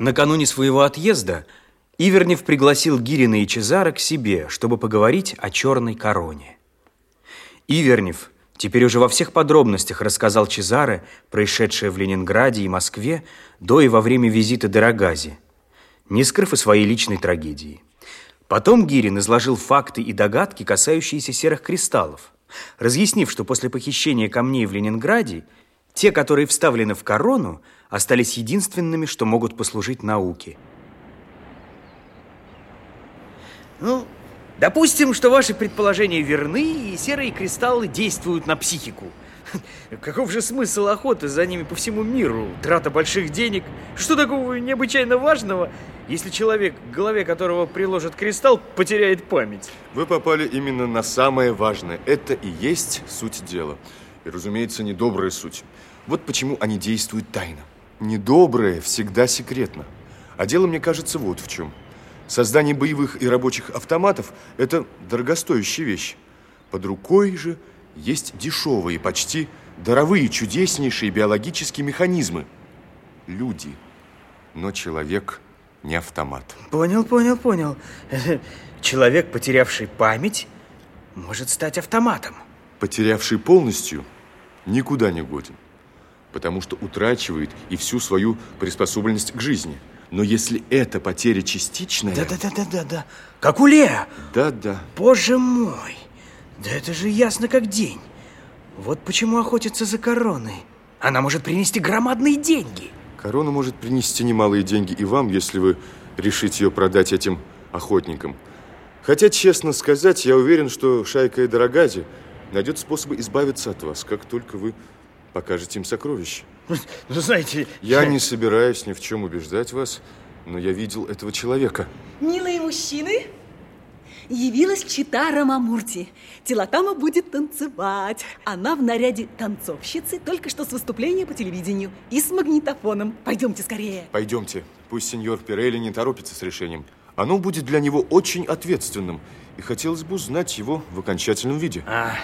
Накануне своего отъезда Ивернев пригласил Гирина и Чезара к себе, чтобы поговорить о черной короне. Ивернев теперь уже во всех подробностях рассказал Чезаре происшедшее в Ленинграде и Москве до и во время визита Дорогази, не скрыв и своей личной трагедии. Потом Гирин изложил факты и догадки, касающиеся серых кристаллов, разъяснив, что после похищения камней в Ленинграде те, которые вставлены в корону, остались единственными, что могут послужить науке. Ну, допустим, что ваши предположения верны, и серые кристаллы действуют на психику. Каков же смысл охоты за ними по всему миру? Трата больших денег? Что такого необычайно важного, если человек, к голове которого приложат кристалл, потеряет память? Вы попали именно на самое важное. Это и есть суть дела. И, разумеется, недобрая суть. Вот почему они действуют тайно. Недоброе всегда секретно. А дело, мне кажется, вот в чем. Создание боевых и рабочих автоматов – это дорогостоящая вещь. Под рукой же есть дешевые, почти даровые, чудеснейшие биологические механизмы. Люди. Но человек не автомат. Понял, понял, понял. Человек, потерявший память, может стать автоматом. Потерявший полностью, никуда не годен потому что утрачивает и всю свою приспособленность к жизни. Но если эта потеря частичная... Да-да-да-да-да, как у Леа. Да-да. Боже мой, да это же ясно как день. Вот почему охотится за короной. Она может принести громадные деньги. Корона может принести немалые деньги и вам, если вы решите ее продать этим охотникам. Хотя, честно сказать, я уверен, что шайка Эдорагази найдет способы избавиться от вас, как только вы покажете им сокровища. Ну, знаете... Я не собираюсь ни в чем убеждать вас, но я видел этого человека. Милые мужчины, явилась Читара Мамурти. Телотама будет танцевать. Она в наряде танцовщицы, только что с выступления по телевидению и с магнитофоном. Пойдемте скорее. Пойдемте. Пусть сеньор Пирелли не торопится с решением. Оно будет для него очень ответственным. И хотелось бы узнать его в окончательном виде. А,